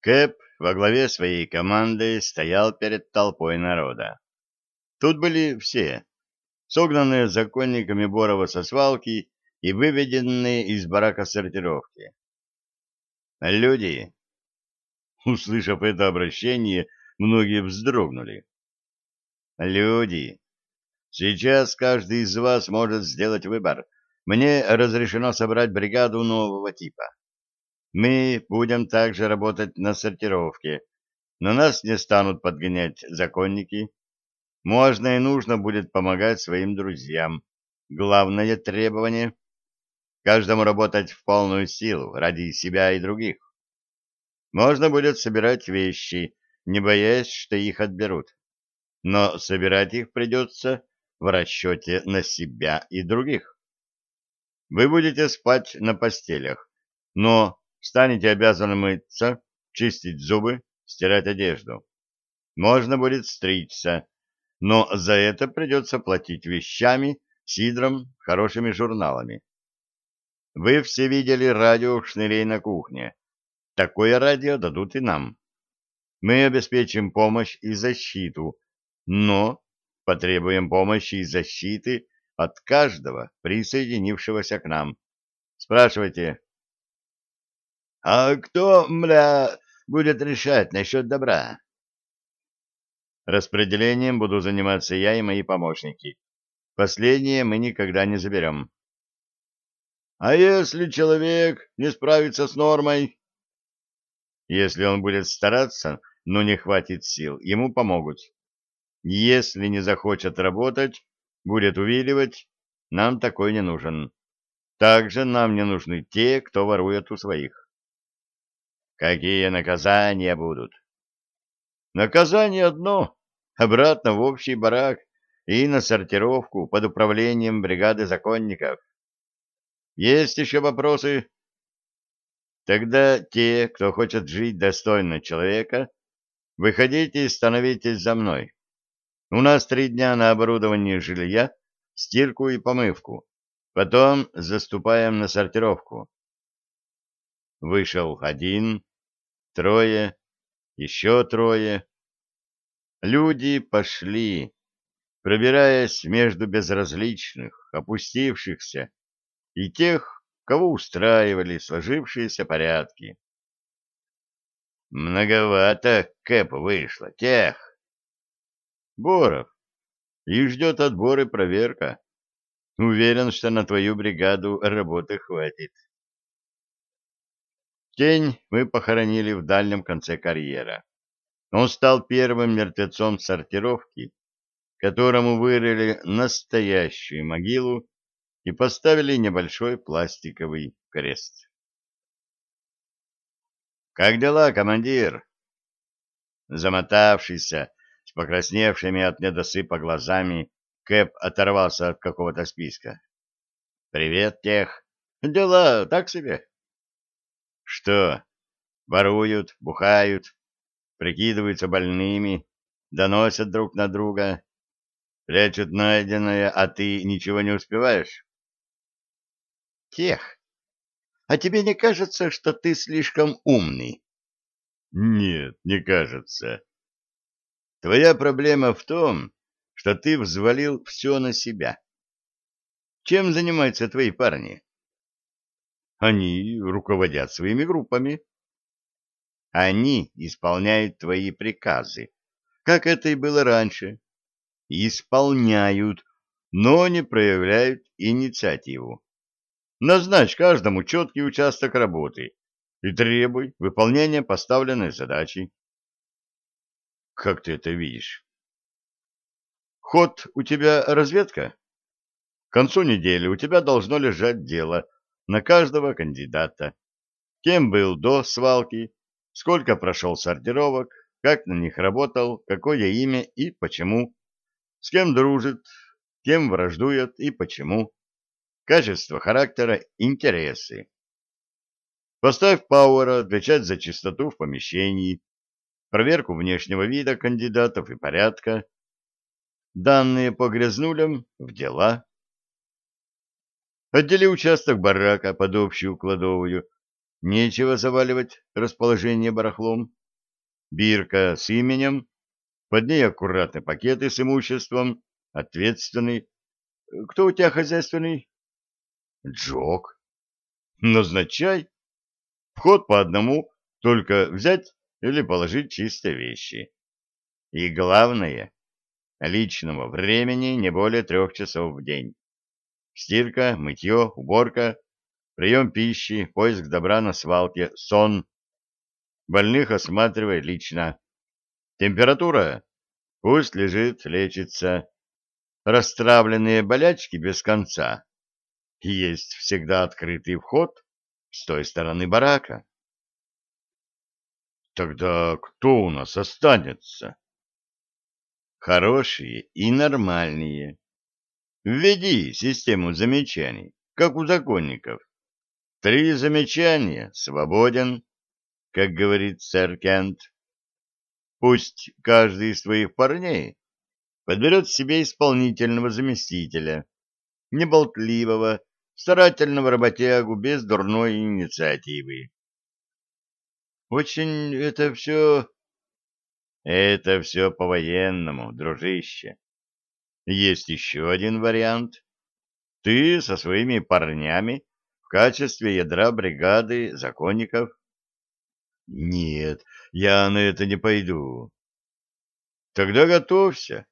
Кэп во главе своей команды стоял перед толпой народа. Тут были все, согнанные законниками Борова со свалки и выведенные из барака сортировки. «Люди!» Услышав это обращение, многие вздрогнули. «Люди! Сейчас каждый из вас может сделать выбор. Мне разрешено собрать бригаду нового типа. Мы будем также работать на сортировке, но нас не станут подгонять законники. Можно и нужно будет помогать своим друзьям. Главное требование — каждому работать в полную силу ради себя и других. Можно будет собирать вещи, не боясь, что их отберут. Но собирать их придется в расчете на себя и других. Вы будете спать на постелях, но станете обязаны мыться, чистить зубы, стирать одежду. Можно будет стричься, но за это придется платить вещами, сидром, хорошими журналами. Вы все видели радио шнырей на кухне. Такое радио дадут и нам. Мы обеспечим помощь и защиту, но потребуем помощи и защиты от каждого присоединившегося к нам. Спрашивайте, а кто, мля, будет решать насчет добра? Распределением буду заниматься я и мои помощники. Последнее мы никогда не заберем. А если человек не справится с нормой? Если он будет стараться, но не хватит сил, ему помогут. Если не захочет работать, будет увиливать, нам такой не нужен. Также нам не нужны те, кто ворует у своих. Какие наказания будут? Наказание одно — обратно в общий барак и на сортировку под управлением бригады законников. Есть еще вопросы? Тогда те, кто хочет жить достойно человека, выходите и становитесь за мной. У нас три дня на оборудование жилья, стирку и помывку. Потом заступаем на сортировку. Вышел один, Трое, еще трое. Люди пошли, пробираясь между безразличных, опустившихся и тех, кого устраивали сложившиеся порядки. Многовато Кэп вышло, тех. Боров, их ждет отбор и проверка. Уверен, что на твою бригаду работы хватит. Тень мы похоронили в дальнем конце карьера. Он стал первым мертвецом сортировки, которому вырыли настоящую могилу и поставили небольшой пластиковый крест. «Как дела, командир?» Замотавшийся, с покрасневшими от недосыпа глазами, Кэп оторвался от какого-то списка. «Привет, тех. Дела так себе. Что? Воруют, бухают, прикидываются больными, доносят друг на друга, прячут найденное, а ты ничего не успеваешь? Тех. А тебе не кажется, что ты слишком умный? Нет, не кажется. Твоя проблема в том, что ты взвалил все на себя. Чем занимаются твои парни? Они руководят своими группами. Они исполняют твои приказы, как это и было раньше. Исполняют, но не проявляют инициативу. Назначь каждому четкий участок работы и требуй выполнения поставленной задачи. Как ты это видишь? Ход у тебя разведка? К концу недели у тебя должно лежать дело, на каждого кандидата. Кем был до свалки, сколько прошел сортировок, как на них работал, какое имя и почему, с кем дружит, кем враждует и почему, качество характера, интересы. Поставь Пауэра отвечать за чистоту в помещении, проверку внешнего вида кандидатов и порядка, данные по грязнулям в дела. Отдели участок барака под общую кладовую. Нечего заваливать расположение барахлом. Бирка с именем, под ней аккуратные пакеты с имуществом, ответственный. Кто у тебя хозяйственный? Джок. Назначай. Вход по одному, только взять или положить чистые вещи. И главное, личного времени не более трех часов в день. Стирка, мытье, уборка, прием пищи, поиск добра на свалке, сон. Больных осматривай лично. Температура? Пусть лежит, лечится. Растравленные болячки без конца. Есть всегда открытый вход с той стороны барака. Тогда кто у нас останется? Хорошие и нормальные. Введи систему замечаний, как у законников. Три замечания, свободен, как говорит сэр Кент. Пусть каждый из твоих парней подберет себе исполнительного заместителя, неболтливого, старательного работягу без дурной инициативы. Очень это все... Это все по-военному, дружище. Есть еще один вариант. Ты со своими парнями в качестве ядра бригады законников. Нет, я на это не пойду. Тогда готовься,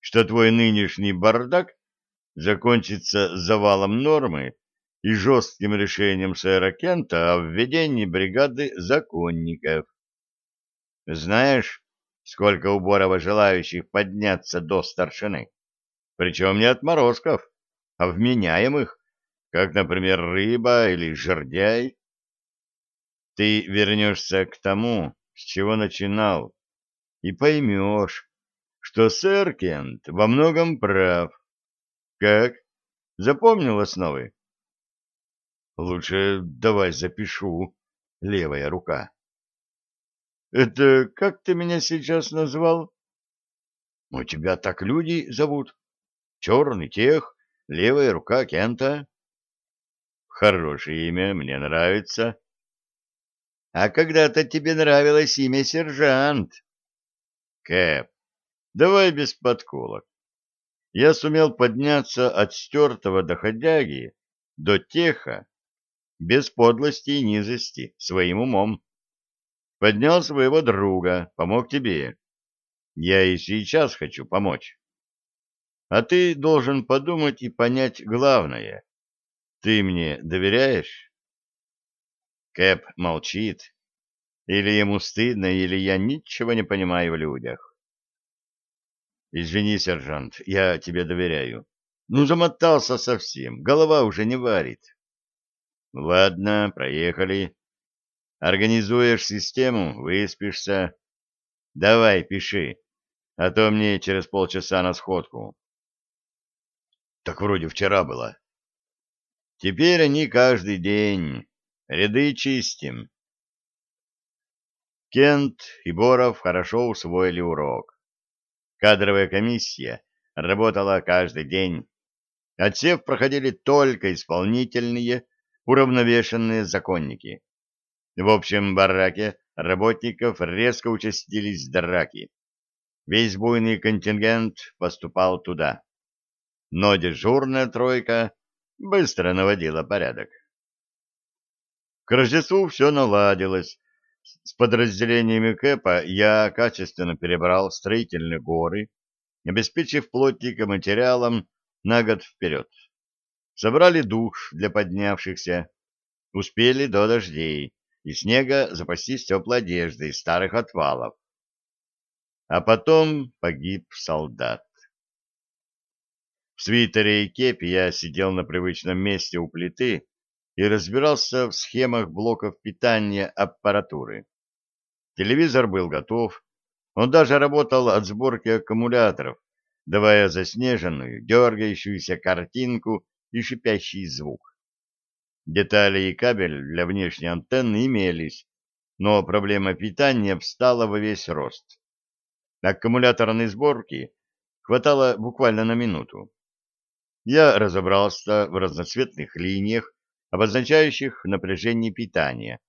что твой нынешний бардак закончится завалом нормы и жестким решением сэра Кента о введении бригады законников. Знаешь, сколько у желающих подняться до старшины? Причем не отморозков, а вменяемых, как, например, рыба или жердяй. Ты вернешься к тому, с чего начинал, и поймешь, что сэр Кент во многом прав. Как? Запомнил основы? Лучше давай запишу. Левая рука. Это как ты меня сейчас назвал? У тебя так люди зовут. Черный тех, левая рука Кента. Хорошее имя, мне нравится. А когда-то тебе нравилось имя сержант. Кэп, давай без подколок. Я сумел подняться от стертого доходяги до теха, без подлости и низости, своим умом. Поднял своего друга, помог тебе. Я и сейчас хочу помочь. А ты должен подумать и понять главное. Ты мне доверяешь? Кэп молчит. Или ему стыдно, или я ничего не понимаю в людях. Извини, сержант, я тебе доверяю. Ну, замотался совсем, голова уже не варит. Ладно, проехали. Организуешь систему, выспишься. Давай, пиши, а то мне через полчаса на сходку. Так вроде вчера было. Теперь они каждый день. Ряды чистим. Кент и Боров хорошо усвоили урок. Кадровая комиссия работала каждый день. Отсев проходили только исполнительные, уравновешенные законники. В общем бараке работников резко участились драки. Весь буйный контингент поступал туда но дежурная тройка быстро наводила порядок. К Рождеству все наладилось. С подразделениями КЭПа я качественно перебрал строительные горы, обеспечив плотника материалом на год вперед. Собрали душ для поднявшихся, успели до дождей и снега запастись теплой одеждой из старых отвалов. А потом погиб солдат. В свитере и кепи я сидел на привычном месте у плиты и разбирался в схемах блоков питания аппаратуры. Телевизор был готов, он даже работал от сборки аккумуляторов, давая заснеженную, дергающуюся картинку и шипящий звук. Детали и кабель для внешней антенны имелись, но проблема питания встала во весь рост. Аккумуляторной сборки хватало буквально на минуту я разобрался в разноцветных линиях, обозначающих напряжение питания.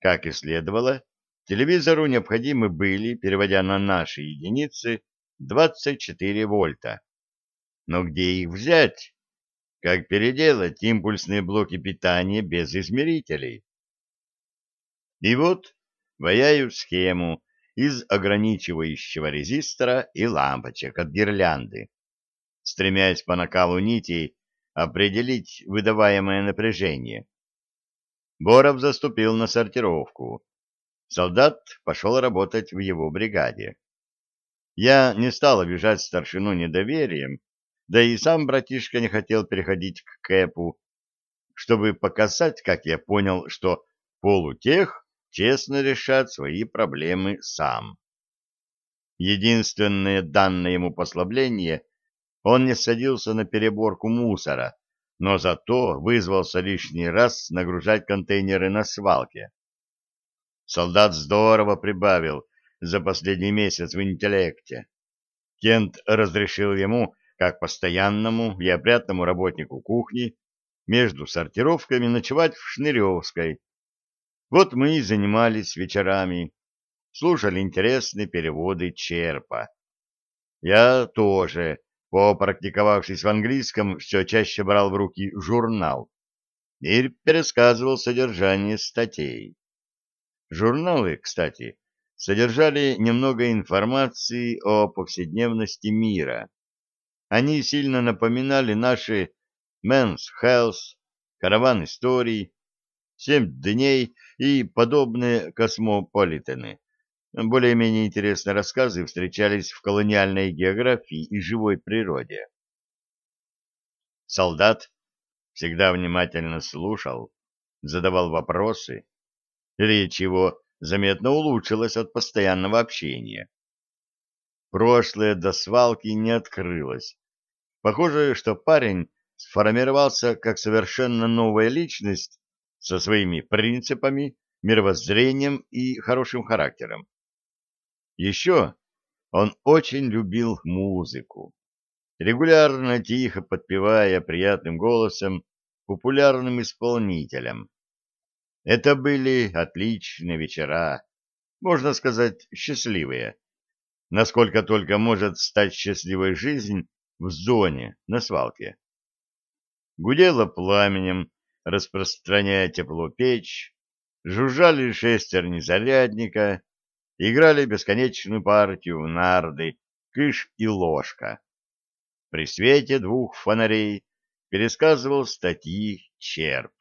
Как и следовало, телевизору необходимы были, переводя на наши единицы, 24 вольта. Но где их взять? Как переделать импульсные блоки питания без измерителей? И вот ваяю схему из ограничивающего резистора и лампочек от гирлянды стремясь по накалу нитей определить выдаваемое напряжение. Боров заступил на сортировку. Солдат пошел работать в его бригаде. Я не стал обижать старшину недоверием, да и сам братишка не хотел переходить к Кэпу, чтобы показать, как я понял, что полутех честно решат свои проблемы сам. Единственное данное ему послабление он не садился на переборку мусора, но зато вызвался лишний раз нагружать контейнеры на свалке. Солдат здорово прибавил за последний месяц в интеллекте. Кент разрешил ему, как постоянному и опрятному работнику кухни, между сортировками ночевать в Шныревской. Вот мы и занимались вечерами, слушали интересные переводы Черпа. Я тоже попрактиковавшись в английском, все чаще брал в руки журнал и пересказывал содержание статей. Журналы, кстати, содержали немного информации о повседневности мира. Они сильно напоминали наши «Men's Health», «Караван историй», «Семь дней» и подобные космополитены более-менее интересные рассказы встречались в колониальной географии и живой природе. Солдат всегда внимательно слушал, задавал вопросы. Речь его заметно улучшилась от постоянного общения. Прошлое до свалки не открылось. Похоже, что парень сформировался как совершенно новая личность со своими принципами, мировоззрением и хорошим характером. Еще он очень любил музыку, регулярно тихо подпевая приятным голосом популярным исполнителям. Это были отличные вечера, можно сказать, счастливые. Насколько только может стать счастливой жизнь в зоне, на свалке. Гудело пламенем, распространяя тепло печь, жужжали шестерни зарядника, играли бесконечную партию в нарды «Кыш и ложка». При свете двух фонарей пересказывал статьи Черп.